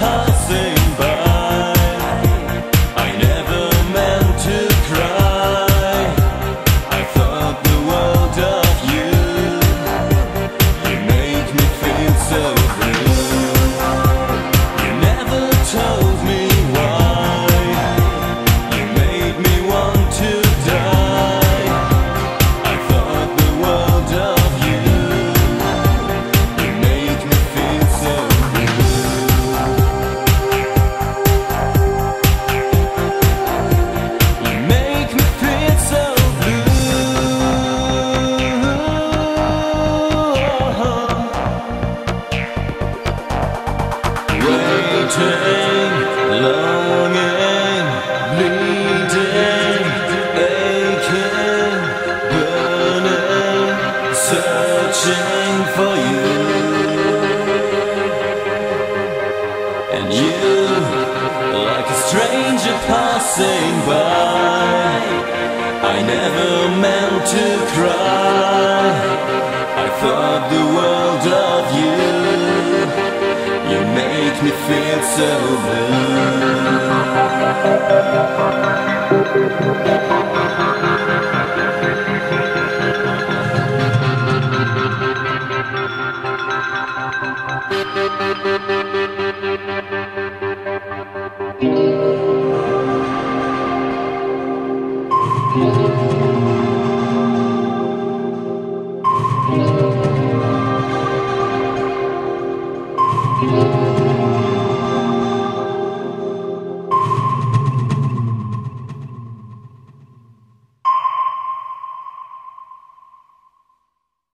아 never meant to cry. I thought the world of you. You make me feel so blue.